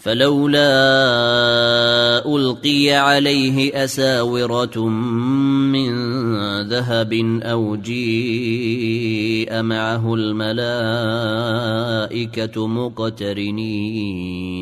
فلولا ألقي عليه أساورة من ذهب أو جيء معه الملائكة مقترنين.